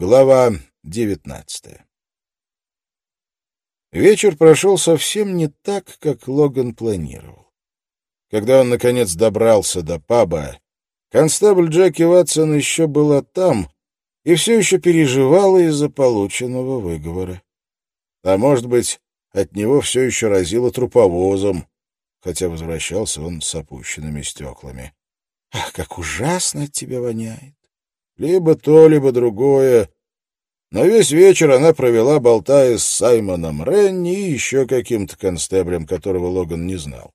Глава девятнадцатая Вечер прошел совсем не так, как Логан планировал. Когда он, наконец, добрался до паба, констабль Джеки Ватсон еще была там и все еще переживала из-за полученного выговора. А может быть, от него все еще разило труповозом, хотя возвращался он с опущенными стеклами. Ах, как ужасно от тебя воняет! Либо то, либо другое. Но весь вечер она провела, болтая с Саймоном Ренни и еще каким-то констеблем, которого Логан не знал.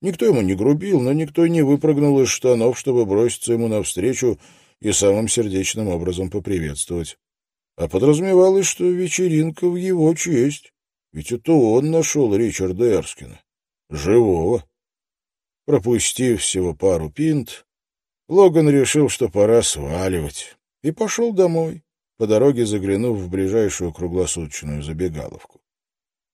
Никто ему не грубил, но никто не выпрыгнул из штанов, чтобы броситься ему навстречу и самым сердечным образом поприветствовать. А подразумевалось, что вечеринка в его честь. Ведь это он нашел Ричарда Эрскина. Живого. Пропустив всего пару пинт, Логан решил, что пора сваливать, и пошел домой, по дороге заглянув в ближайшую круглосуточную забегаловку.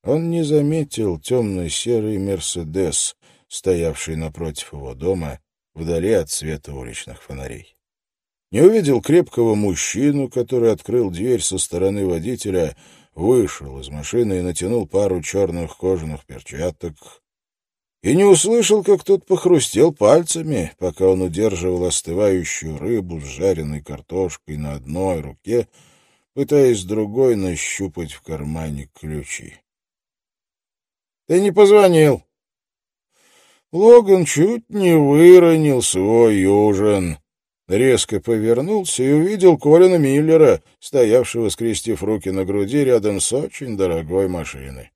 Он не заметил темно-серый «Мерседес», стоявший напротив его дома, вдали от света уличных фонарей. Не увидел крепкого мужчину, который открыл дверь со стороны водителя, вышел из машины и натянул пару черных кожаных перчаток, и не услышал, как тот похрустел пальцами, пока он удерживал остывающую рыбу с жареной картошкой на одной руке, пытаясь другой нащупать в кармане ключи. — Ты не позвонил. Логан чуть не выронил свой ужин. Резко повернулся и увидел Колина Миллера, стоявшего, скрестив руки на груди рядом с очень дорогой машиной.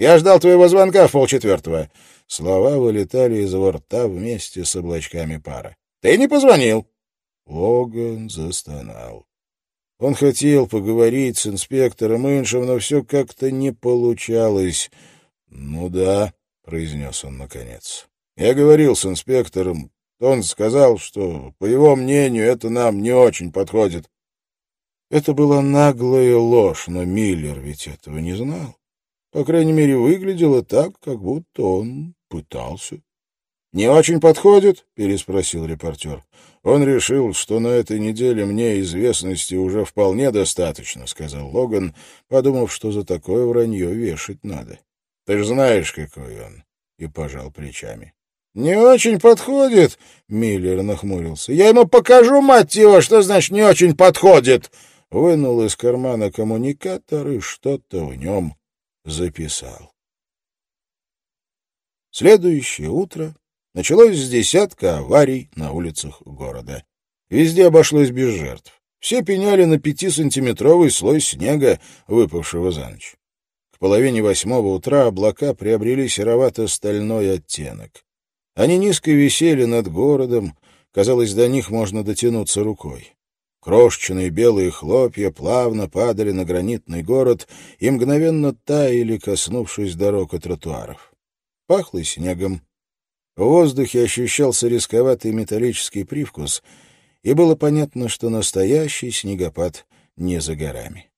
Я ждал твоего звонка в полчетвертого. Слова вылетали из рта вместе с облачками пара. Ты не позвонил. Логан застонал. Он хотел поговорить с инспектором Иншем, но все как-то не получалось. «Ну да», — произнес он наконец. «Я говорил с инспектором. Он сказал, что, по его мнению, это нам не очень подходит». Это была наглая ложь, но Миллер ведь этого не знал. По крайней мере, выглядело так, как будто он пытался. — Не очень подходит? — переспросил репортер. Он решил, что на этой неделе мне известности уже вполне достаточно, — сказал Логан, подумав, что за такое вранье вешать надо. — Ты же знаешь, какой он. И пожал плечами. — Не очень подходит, — Миллер нахмурился. — Я ему покажу, мать его, что значит «не очень подходит». Вынул из кармана коммуникатор и что-то в нем записал. Следующее утро началось с десятка аварий на улицах города. Везде обошлось без жертв. Все пеняли на пятисантиметровый слой снега, выпавшего за ночь. К половине восьмого утра облака приобрели серовато-стальной оттенок. Они низко висели над городом, казалось, до них можно дотянуться рукой. Крошечные белые хлопья плавно падали на гранитный город и мгновенно таяли, коснувшись дорог и тротуаров. Пахло снегом. В воздухе ощущался рисковатый металлический привкус, и было понятно, что настоящий снегопад не за горами.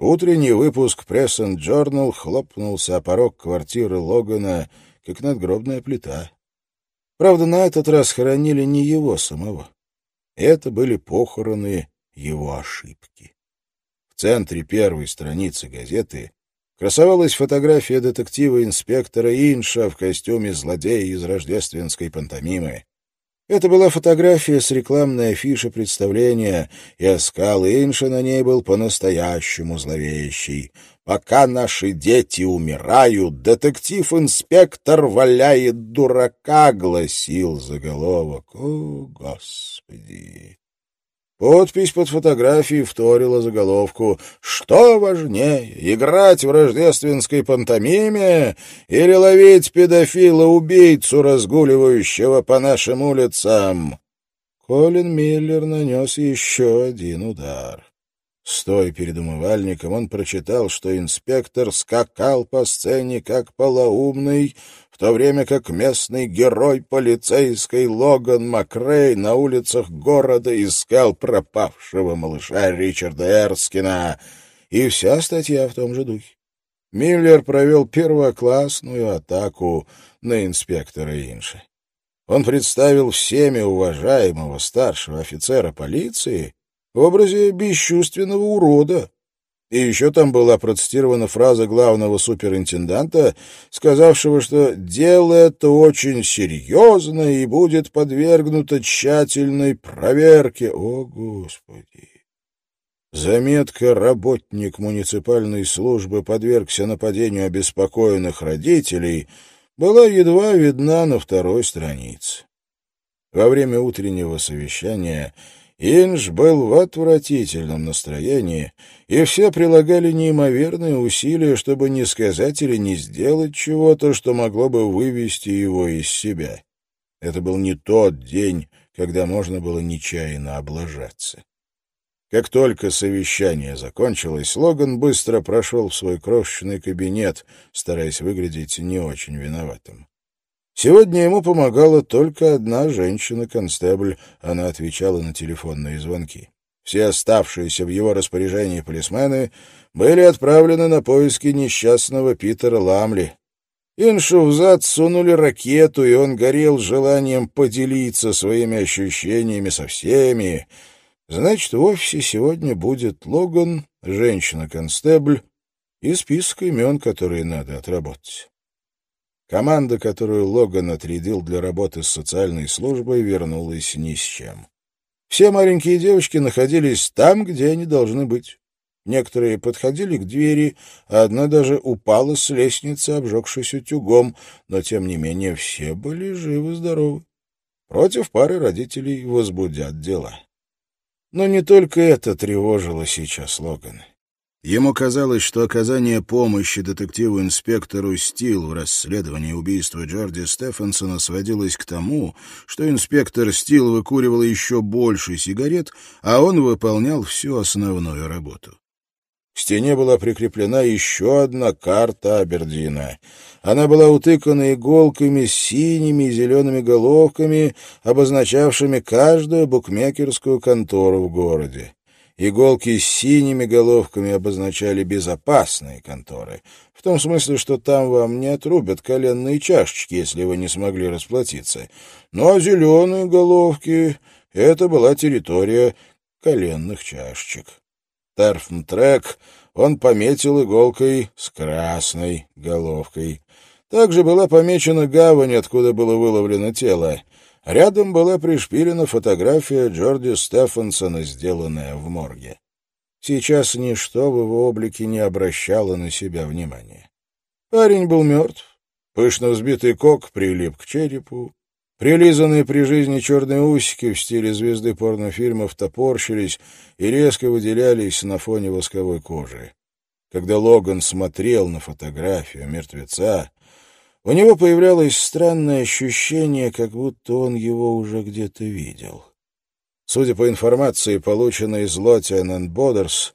Утренний выпуск Press and Journal хлопнулся о порог квартиры Логана, как надгробная плита. Правда, на этот раз хоронили не его самого. Это были похороны его ошибки. В центре первой страницы газеты красовалась фотография детектива-инспектора Инша в костюме злодея из рождественской пантомимы. Это была фотография с рекламной афиши представления, и оскал Инша на ней был по-настоящему зловещий. Пока наши дети умирают, детектив-инспектор валяет дурака, гласил заголовок. О, Господи! Подпись под фотографией вторила заголовку «Что важнее, играть в рождественской пантомиме или ловить педофила-убийцу, разгуливающего по нашим улицам?» Колин Миллер нанес еще один удар. Стоя перед умывальником, он прочитал, что инспектор скакал по сцене как полоумный, в то время как местный герой полицейской Логан Макрей на улицах города искал пропавшего малыша Ричарда Эрскина. И вся статья в том же духе. Миллер провел первоклассную атаку на инспектора Инши. Он представил всеми уважаемого старшего офицера полиции, в образе бесчувственного урода. И еще там была процитирована фраза главного суперинтенданта, сказавшего, что «дело это очень серьезно и будет подвергнуто тщательной проверке». О, Господи! Заметка «Работник муниципальной службы подвергся нападению обеспокоенных родителей» была едва видна на второй странице. Во время утреннего совещания Инж был в отвратительном настроении, и все прилагали неимоверные усилия, чтобы не сказать или не сделать чего-то, что могло бы вывести его из себя. Это был не тот день, когда можно было нечаянно облажаться. Как только совещание закончилось, Логан быстро прошел в свой крошечный кабинет, стараясь выглядеть не очень виноватым. Сегодня ему помогала только одна женщина-констебль. Она отвечала на телефонные звонки. Все оставшиеся в его распоряжении полисмены были отправлены на поиски несчастного Питера Ламли. Иншу взад сунули ракету, и он горел желанием поделиться своими ощущениями со всеми. Значит, в офисе сегодня будет Логан, женщина-констебль и список имен, которые надо отработать. Команда, которую Логан отрядил для работы с социальной службой, вернулась ни с чем. Все маленькие девочки находились там, где они должны быть. Некоторые подходили к двери, а одна даже упала с лестницы, обжегшись утюгом, но, тем не менее, все были живы-здоровы. Против пары родителей возбудят дела. Но не только это тревожило сейчас Логана. Ему казалось, что оказание помощи детективу-инспектору Стил в расследовании убийства Джорди Стефансона сводилось к тому, что инспектор Стил выкуривал еще больше сигарет, а он выполнял всю основную работу. К стене была прикреплена еще одна карта Абердина. Она была утыкана иголками с синими и зелеными головками, обозначавшими каждую букмекерскую контору в городе. Иголки с синими головками обозначали безопасные конторы, в том смысле, что там вам не отрубят коленные чашечки, если вы не смогли расплатиться. Ну а зеленые головки — это была территория коленных чашечек. Терфмтрек он пометил иголкой с красной головкой. Также была помечена гавань, откуда было выловлено тело. Рядом была пришпилена фотография Джорди Стефансона, сделанная в морге. Сейчас ничто в его облике не обращало на себя внимания. Парень был мертв. Пышно взбитый кок прилип к черепу. Прилизанные при жизни черные усики в стиле звезды порнофильмов топорщились и резко выделялись на фоне восковой кожи. Когда Логан смотрел на фотографию мертвеца, у него появлялось странное ощущение, как будто он его уже где-то видел. Судя по информации, полученной из Лотиан энд Бодерс,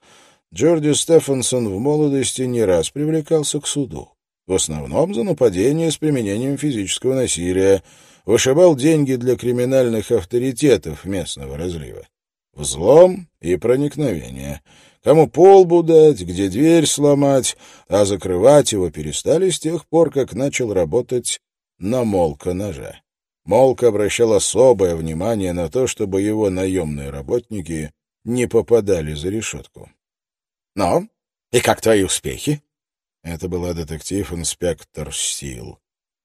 Джорди Стефансон в молодости не раз привлекался к суду. В основном за нападение с применением физического насилия, вышибал деньги для криминальных авторитетов местного разлива. Взлом и проникновение — Кому полбу дать, где дверь сломать, а закрывать его перестали с тех пор, как начал работать на молка ножа. Молк обращал особое внимание на то, чтобы его наемные работники не попадали за решетку. — Ну, и как твои успехи? Это была детектив-инспектор Стил.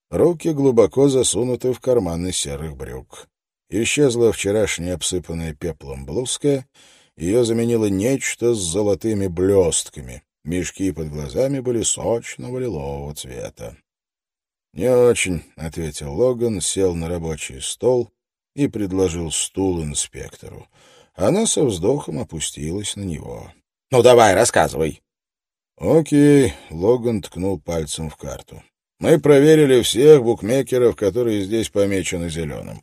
Руки глубоко засунуты в карманы серых брюк. Исчезла вчерашняя обсыпанная пеплом блузка — ее заменило нечто с золотыми блестками. Мешки под глазами были сочного лилового цвета. «Не очень», — ответил Логан, сел на рабочий стол и предложил стул инспектору. Она со вздохом опустилась на него. «Ну, давай, рассказывай». «Окей», — Логан ткнул пальцем в карту. «Мы проверили всех букмекеров, которые здесь помечены зеленым.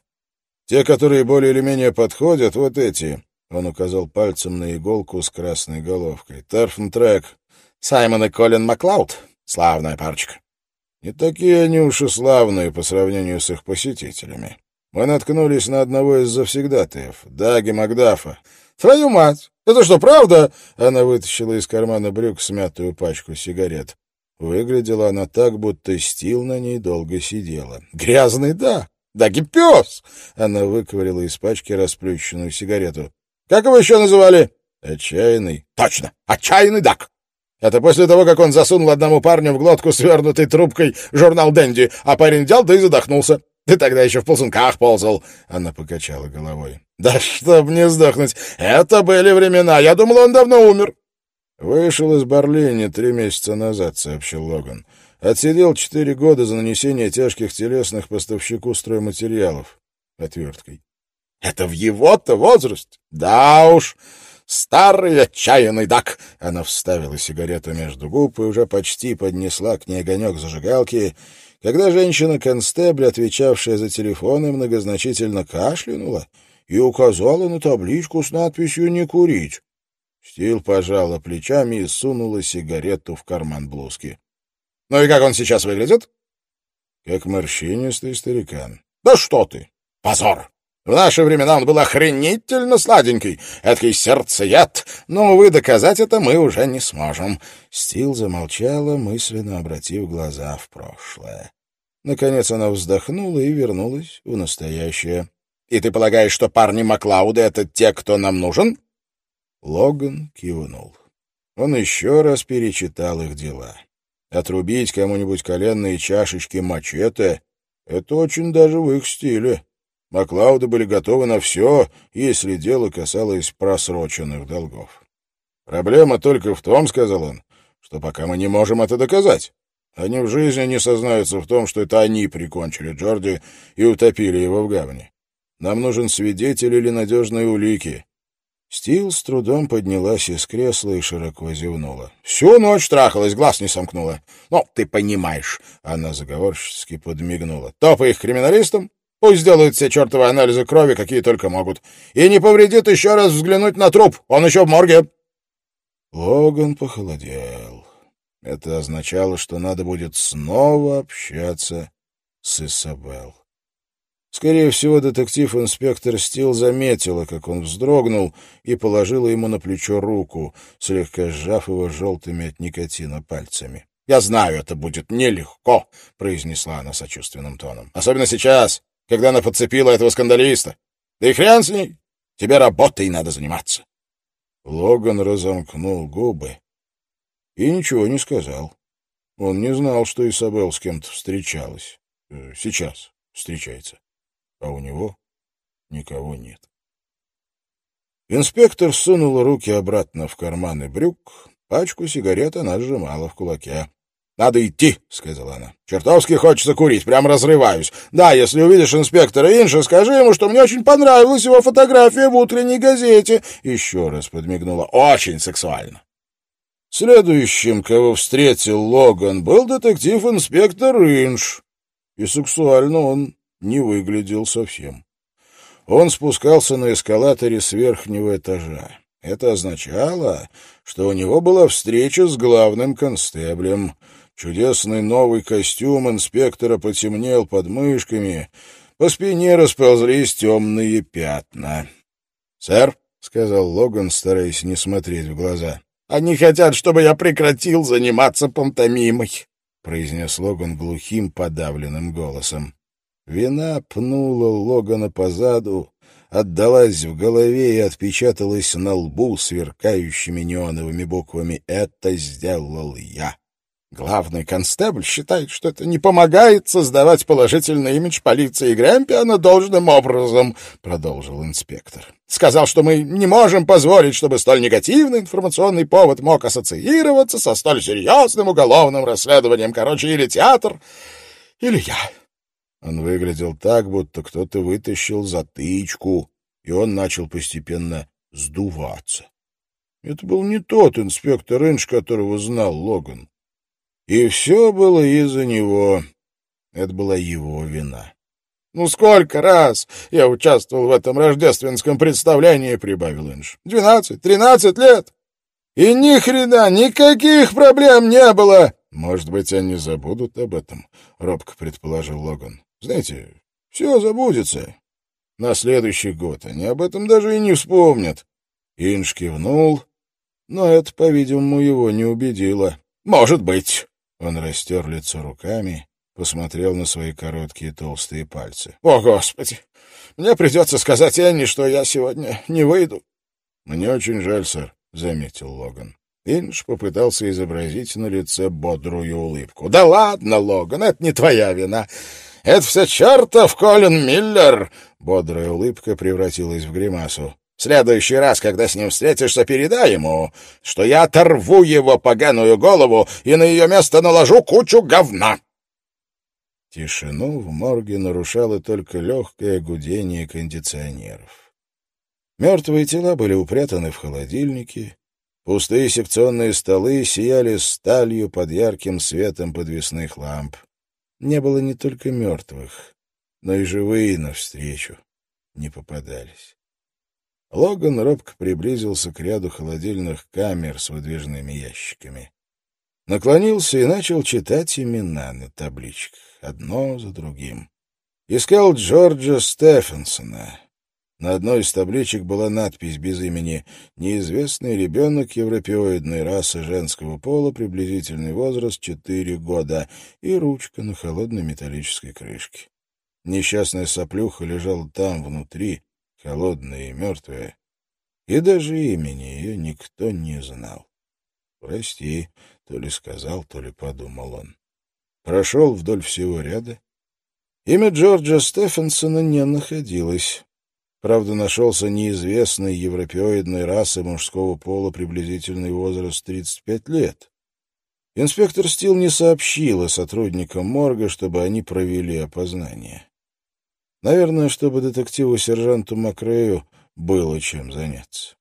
Те, которые более или менее подходят, вот эти. Он указал пальцем на иголку с красной головкой. «Терфнтрек. Саймон и Колин Маклауд. Славная парочка». Не такие они уж и славные по сравнению с их посетителями. Мы наткнулись на одного из завсегдатаев, Даги Макдафа. «Твою мать! Это что, правда?» Она вытащила из кармана брюк смятую пачку сигарет. Выглядела она так, будто стил на ней долго сидела. «Грязный, да! Даги пес!» Она выковырила из пачки расплющенную сигарету. Как его еще называли? Отчаянный. Точно, отчаянный Дак. Это после того, как он засунул одному парню в глотку свернутой трубкой журнал «Дэнди», а парень взял, да и задохнулся. Ты тогда еще в ползунках ползал. Она покачала головой. Да чтоб не сдохнуть. Это были времена. Я думал, он давно умер. Вышел из Барлини три месяца назад, сообщил Логан. Отсидел четыре года за нанесение тяжких телесных поставщику стройматериалов. Отверткой. Это в его-то возрасте? Да уж. Старый отчаянный дак!» Она вставила сигарету между губ и уже почти поднесла к ней огонек зажигалки, когда женщина-констебль, отвечавшая за телефон, многозначительно кашлянула и указала на табличку с надписью «Не курить». Стил пожала плечами и сунула сигарету в карман блузки. «Ну и как он сейчас выглядит?» «Как морщинистый старикан». «Да что ты! Позор! В наши времена он был охренительно сладенький, эдакий сердцеед, но, увы, доказать это мы уже не сможем». Стил замолчала, мысленно обратив глаза в прошлое. Наконец она вздохнула и вернулась в настоящее. «И ты полагаешь, что парни Маклауда — это те, кто нам нужен?» Логан кивнул. Он еще раз перечитал их дела. Отрубить кому-нибудь коленные чашечки мачете — это очень даже в их стиле. Маклауды были готовы на все, если дело касалось просроченных долгов. «Проблема только в том, — сказал он, — что пока мы не можем это доказать. Они в жизни не сознаются в том, что это они прикончили Джорди и утопили его в гавани. Нам нужен свидетель или надежные улики. Стил с трудом поднялась из кресла и широко зевнула. Всю ночь трахалась, глаз не сомкнула. Ну, ты понимаешь, она заговорчески подмигнула. Топай их криминалистам, пусть сделают все чертовы анализы крови, какие только могут. И не повредит еще раз взглянуть на труп, он еще в морге. Логан похолодел. Это означало, что надо будет снова общаться с Исабел. Скорее всего, детектив-инспектор Стил заметила, как он вздрогнул, и положила ему на плечо руку, слегка сжав его желтыми от никотина пальцами. — Я знаю, это будет нелегко, — произнесла она сочувственным тоном. — Особенно сейчас, когда она подцепила этого скандалиста. Да и хрен с ней. Тебе работой надо заниматься. Логан разомкнул губы и ничего не сказал. Он не знал, что Исабел с кем-то встречалась. Э, сейчас встречается а у него никого нет. Инспектор сунул руки обратно в карманы брюк, пачку сигарет она сжимала в кулаке. «Надо идти», — сказала она. «Чертовски хочется курить, прям разрываюсь. Да, если увидишь инспектора Инша, скажи ему, что мне очень понравилась его фотография в утренней газете». Еще раз подмигнула. «Очень сексуально». Следующим, кого встретил Логан, был детектив-инспектор Инш. И сексуально он не выглядел совсем. Он спускался на эскалаторе с верхнего этажа. Это означало, что у него была встреча с главным констеблем. Чудесный новый костюм инспектора потемнел под мышками, по спине расползлись темные пятна. «Сэр», — сказал Логан, стараясь не смотреть в глаза, — «они хотят, чтобы я прекратил заниматься пантомимой», — произнес Логан глухим, подавленным голосом. Вина пнула Логана по заду, отдалась в голове и отпечаталась на лбу сверкающими неоновыми буквами «Это сделал я». Главный констебль считает, что это не помогает создавать положительный имидж полиции Грэмпиана должным образом, — продолжил инспектор. Сказал, что мы не можем позволить, чтобы столь негативный информационный повод мог ассоциироваться со столь серьезным уголовным расследованием. Короче, или театр, или я. Он выглядел так, будто кто-то вытащил затычку, и он начал постепенно сдуваться. Это был не тот инспектор Инш, которого знал Логан. И все было из-за него. Это была его вина. «Ну сколько раз я участвовал в этом рождественском представлении», — прибавил Инш. «Двенадцать, тринадцать лет. И ни хрена, никаких проблем не было!» «Может быть, они забудут об этом?» — робко предположил Логан. Знаете, все забудется. На следующий год они об этом даже и не вспомнят. Инж кивнул, но это, по-видимому, его не убедило. «Может быть». Он растер лицо руками, посмотрел на свои короткие толстые пальцы. «О, Господи! Мне придется сказать Энни, что я сегодня не выйду. «Мне очень жаль, сэр», — заметил Логан. Инж попытался изобразить на лице бодрую улыбку. «Да ладно, Логан, это не твоя вина. Это все чертов Колин Миллер!» Бодрая улыбка превратилась в гримасу. «В следующий раз, когда с ним встретишься, передай ему, что я оторву его поганую голову и на ее место наложу кучу говна!» Тишину в морге нарушало только легкое гудение кондиционеров. Мертвые тела были упрятаны в холодильнике, пустые секционные столы сияли сталью под ярким светом подвесных ламп. Не было не только мертвых, но и живые навстречу не попадались. Логан робко приблизился к ряду холодильных камер с выдвижными ящиками. Наклонился и начал читать имена на табличках, одно за другим. Искал Джорджа Стефенсона. На одной из табличек была надпись без имени «Неизвестный ребенок европеоидной расы женского пола, приблизительный возраст четыре года» и ручка на холодной металлической крышке. Несчастная соплюха лежала там, внутри, холодная и мертвая, и даже имени ее никто не знал. «Прости», — то ли сказал, то ли подумал он. Прошел вдоль всего ряда. Имя Джорджа Стефенсона не находилось. Правда, нашелся неизвестный европеоидной расы мужского пола приблизительный возраст 35 лет. Инспектор Стил не сообщила сотрудникам морга, чтобы они провели опознание. Наверное, чтобы детективу-сержанту Макрею было чем заняться.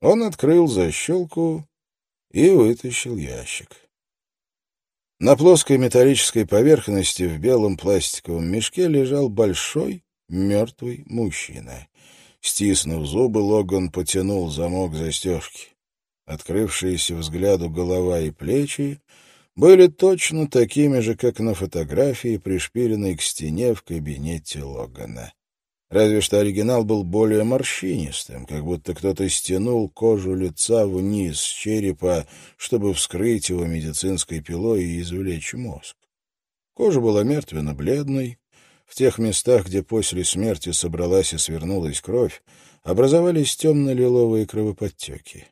Он открыл защелку и вытащил ящик. На плоской металлической поверхности в белом пластиковом мешке лежал большой мертвый мужчина. Стиснув зубы, Логан потянул замок застежки. Открывшиеся взгляду голова и плечи были точно такими же, как на фотографии, пришпиленной к стене в кабинете Логана. Разве что оригинал был более морщинистым, как будто кто-то стянул кожу лица вниз с черепа, чтобы вскрыть его медицинской пилой и извлечь мозг. Кожа была мертвенно-бледной. В тех местах, где после смерти собралась и свернулась кровь, образовались темно-лиловые кровоподтеки.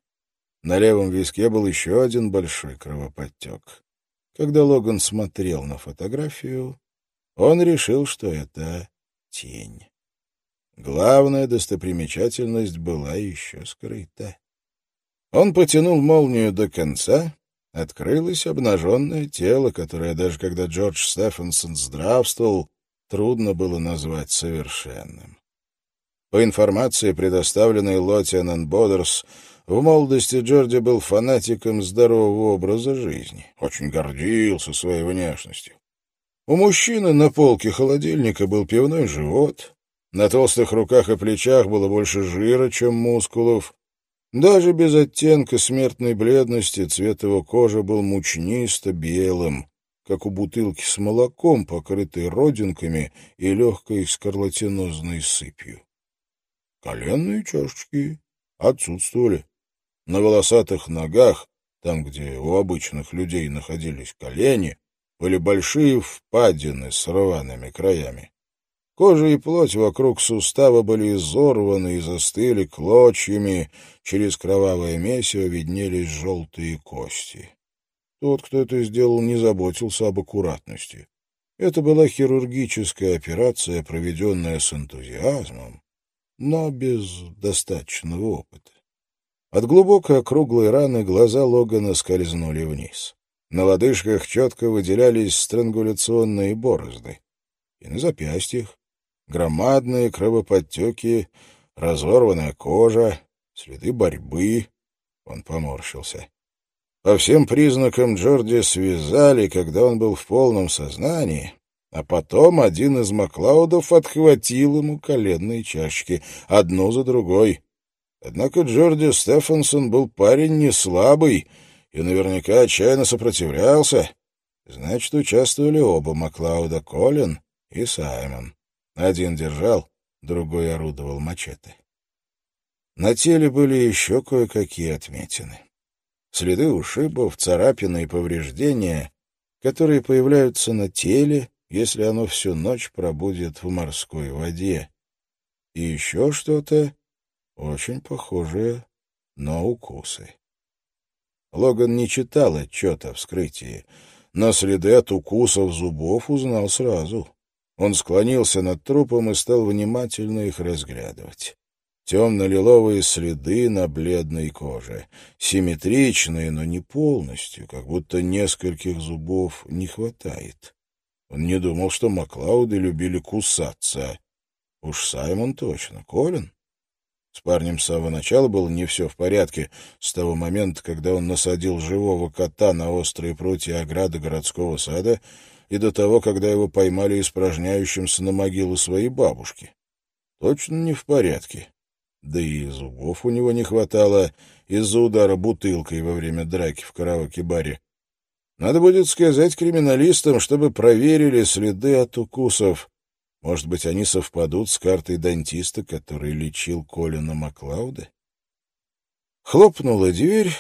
На левом виске был еще один большой кровоподтек. Когда Логан смотрел на фотографию, он решил, что это тень. Главная достопримечательность была еще скрыта. Он потянул молнию до конца, открылось обнаженное тело, которое даже когда Джордж Стефенсон здравствовал, трудно было назвать совершенным. По информации, предоставленной Лотиан Бодерс, в молодости Джорди был фанатиком здорового образа жизни, очень гордился своей внешностью. У мужчины на полке холодильника был пивной живот, на толстых руках и плечах было больше жира, чем мускулов. Даже без оттенка смертной бледности цвет его кожи был мучнисто-белым, как у бутылки с молоком, покрытой родинками и легкой скарлатинозной сыпью. Коленные чашечки отсутствовали. На волосатых ногах, там, где у обычных людей находились колени, были большие впадины с рваными краями. Кожа и плоть вокруг сустава были изорваны и застыли клочьями, через кровавое месиво виднелись желтые кости. Тот, кто это сделал, не заботился об аккуратности. Это была хирургическая операция, проведенная с энтузиазмом, но без достаточного опыта. От глубокой округлой раны глаза Логана скользнули вниз. На лодыжках четко выделялись странгуляционные борозды. И на запястьях громадные кровоподтеки, разорванная кожа, следы борьбы. Он поморщился. По всем признакам Джорди связали, когда он был в полном сознании, а потом один из Маклаудов отхватил ему коленные чашки, одну за другой. Однако Джорди Стефансон был парень не слабый и наверняка отчаянно сопротивлялся. Значит, участвовали оба Маклауда, Колин и Саймон. Один держал, другой орудовал мачете. На теле были еще кое-какие отметины. Следы ушибов, царапины и повреждения, которые появляются на теле, если оно всю ночь пробудет в морской воде. И еще что-то, очень похожее но укусы. Логан не читал отчет о вскрытии, но следы от укусов зубов узнал сразу. Он склонился над трупом и стал внимательно их разглядывать. Темно-лиловые следы на бледной коже. Симметричные, но не полностью, как будто нескольких зубов не хватает. Он не думал, что Маклауды любили кусаться. Уж Саймон точно. Колин? С парнем с самого начала было не все в порядке, с того момента, когда он насадил живого кота на острые прутья ограды городского сада, и до того, когда его поймали испражняющимся на могилу своей бабушки. Точно не в порядке. Да и зубов у него не хватало из-за удара бутылкой во время драки в караоке-баре. Надо будет сказать криминалистам, чтобы проверили следы от укусов. Может быть, они совпадут с картой дантиста, который лечил Колина Маклауда? Хлопнула дверь,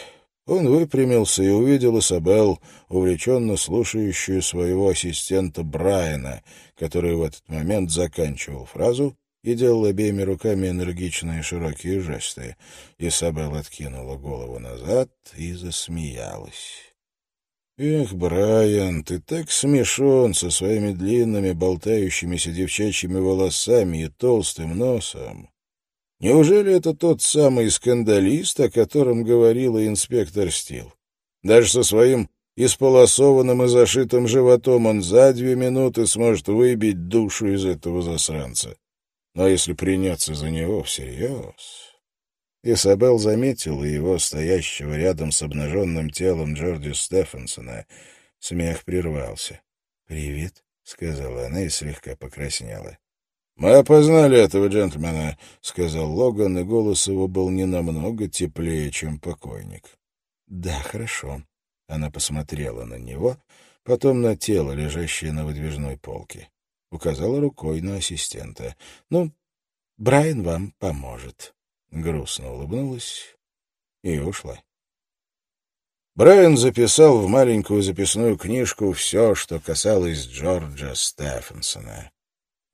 он выпрямился и увидел Isabel, увлеченно слушающую своего ассистента Брайана, который в этот момент заканчивал фразу и делал обеими руками энергичные широкие жесты. Исабел откинула голову назад и засмеялась. «Эх, Брайан, ты так смешон со своими длинными болтающимися девчачьими волосами и толстым носом. Неужели это тот самый скандалист, о котором говорила инспектор Стил? Даже со своим исполосованным и зашитым животом он за две минуты сможет выбить душу из этого засранца. Но если приняться за него всерьез... Исабел заметила его, стоящего рядом с обнаженным телом Джорди Стефансона. Смех прервался. «Привет», — сказала она и слегка покраснела. «Мы опознали этого джентльмена», — сказал Логан, и голос его был не намного теплее, чем покойник. «Да, хорошо». Она посмотрела на него, потом на тело, лежащее на выдвижной полке. Указала рукой на ассистента. «Ну, Брайан вам поможет» грустно улыбнулась и ушла. Брайан записал в маленькую записную книжку все, что касалось Джорджа Стефенсона.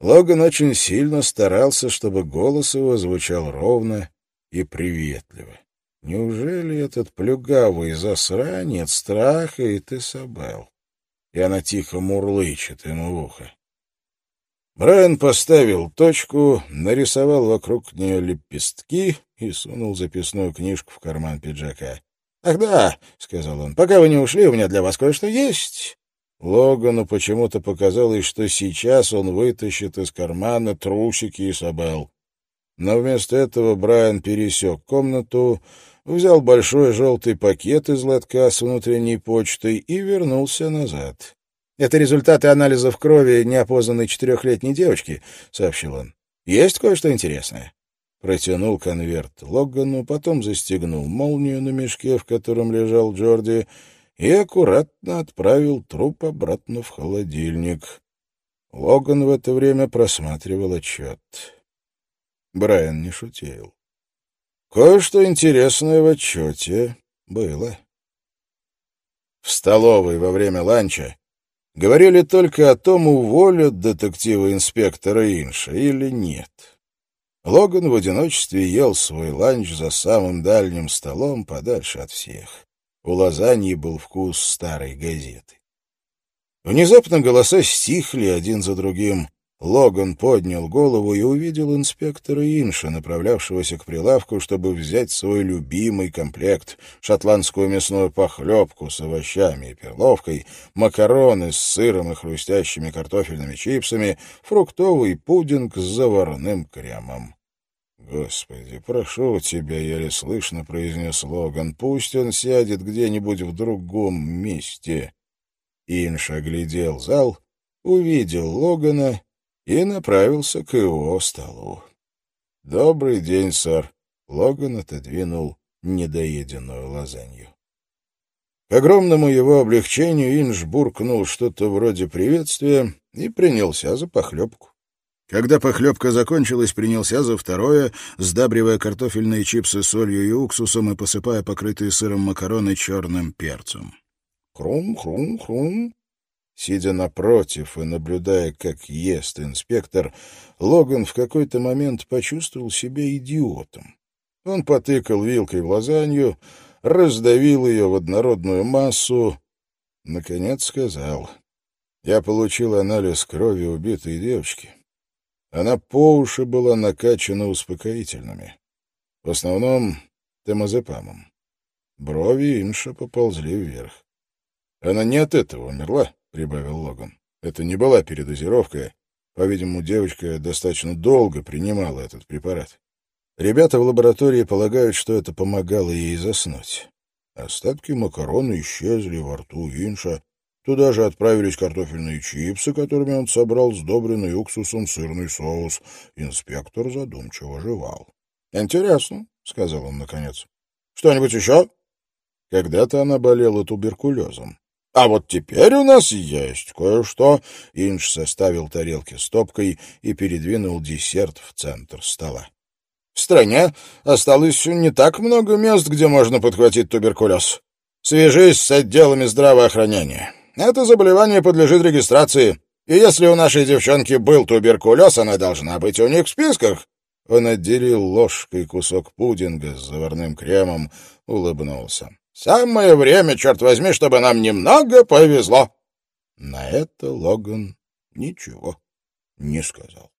Логан очень сильно старался, чтобы голос его звучал ровно и приветливо. Неужели этот плюгавый засранец страхает Исабел? И она тихо мурлычет ему в ухо. Брайан поставил точку, нарисовал вокруг нее лепестки и сунул записную книжку в карман пиджака. «Ах да», — сказал он, — «пока вы не ушли, у меня для вас кое-что есть». Логану почему-то показалось, что сейчас он вытащит из кармана трусики и собел. Но вместо этого Брайан пересек комнату, взял большой желтый пакет из лотка с внутренней почтой и вернулся назад. Это результаты анализов крови неопознанной четырехлетней девочки, — сообщил он. Есть кое-что интересное. Протянул конверт Логану, потом застегнул молнию на мешке, в котором лежал Джорди, и аккуратно отправил труп обратно в холодильник. Логан в это время просматривал отчет. Брайан не шутил. Кое-что интересное в отчете было. В столовой во время ланча говорили только о том, уволят детектива-инспектора Инша или нет. Логан в одиночестве ел свой ланч за самым дальним столом, подальше от всех. У лазаньи был вкус старой газеты. Внезапно голоса стихли один за другим. Логан поднял голову и увидел инспектора Инша, направлявшегося к прилавку, чтобы взять свой любимый комплект — шотландскую мясную похлебку с овощами и перловкой, макароны с сыром и хрустящими картофельными чипсами, фруктовый пудинг с заварным кремом. «Господи, прошу тебя», — еле слышно произнес Логан, — «пусть он сядет где-нибудь в другом месте». Инш оглядел зал, увидел Логана и направился к его столу. «Добрый день, сэр!» — Логан отодвинул недоеденную лазанью. К огромному его облегчению Инж буркнул что-то вроде приветствия и принялся за похлебку. Когда похлебка закончилась, принялся за второе, сдабривая картофельные чипсы солью и уксусом и посыпая покрытые сыром макароны черным перцем. Хрум-хрум-хрум. Сидя напротив и наблюдая, как ест инспектор, Логан в какой-то момент почувствовал себя идиотом. Он потыкал вилкой в лазанью, раздавил ее в однородную массу. Наконец сказал. Я получил анализ крови убитой девочки. Она по уши была накачана успокоительными. В основном темазепамом. Брови Инша поползли вверх. «Она не от этого умерла», — прибавил Логан. «Это не была передозировка. По-видимому, девочка достаточно долго принимала этот препарат. Ребята в лаборатории полагают, что это помогало ей заснуть. Остатки макароны исчезли во рту Инша. Туда же отправились картофельные чипсы, которыми он собрал сдобренный уксусом сырный соус. Инспектор задумчиво жевал. «Интересно», — сказал он наконец. «Что-нибудь еще?» Когда-то она болела туберкулезом. А вот теперь у нас есть кое-что. Инж составил тарелки стопкой и передвинул десерт в центр стола. В стране осталось не так много мест, где можно подхватить туберкулез. Свяжись с отделами здравоохранения. Это заболевание подлежит регистрации. И если у нашей девчонки был туберкулез, она должна быть у них в списках. Он отделил ложкой кусок пудинга с заварным кремом, улыбнулся. Самое время, черт возьми, чтобы нам немного повезло. На это Логан ничего не сказал.